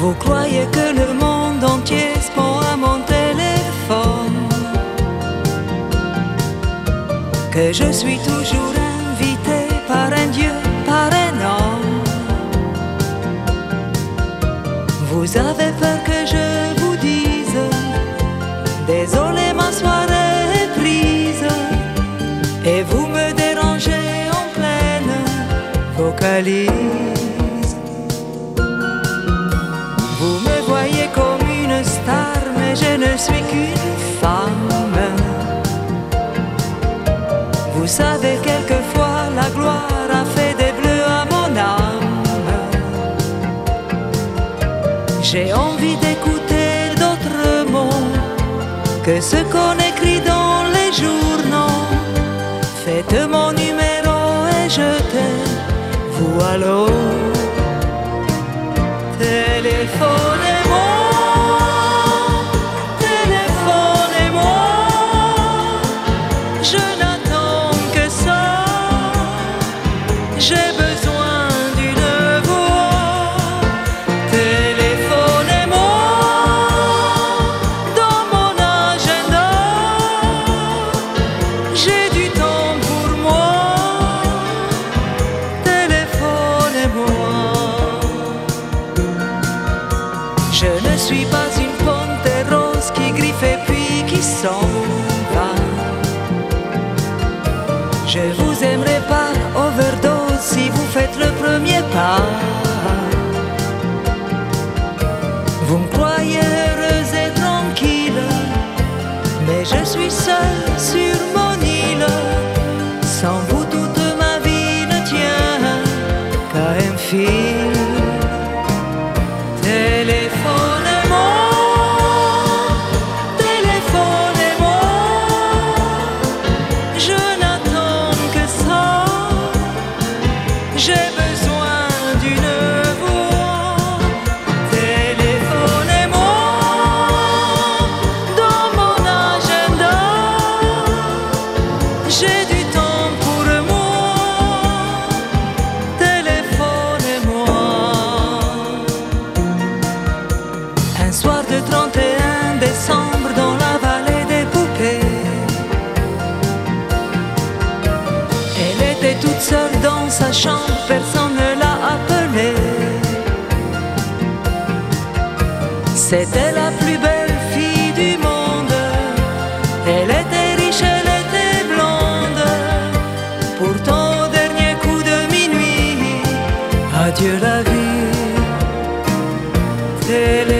Vous croyez que le monde entier se prend à mon téléphone? Que je suis toujours invité par un Dieu, par un homme? Vous avez peur que je vous dise Désolé ma soirée est prise. Et vous me dérangez en pleine vocalise J'ai envie d'écouter d'autres mots que ce qu'on écrit dans les journaux. Faites mon numéro et je t'aime, vous. Téléphonez-moi, téléphonez-moi, je n'attends que ça, mais je suis seule sur mon île. Sans vous, toute ma vie ne tient qu'à un fil. 31 décembre dans la vallée des poupées. Elle était toute seule dans sa chambre, personne ne l'a appelée. C'était la plus belle fille du monde. Elle était riche, elle était blonde. Pourtant, au dernier coup de minuit, adieu la vie. Elle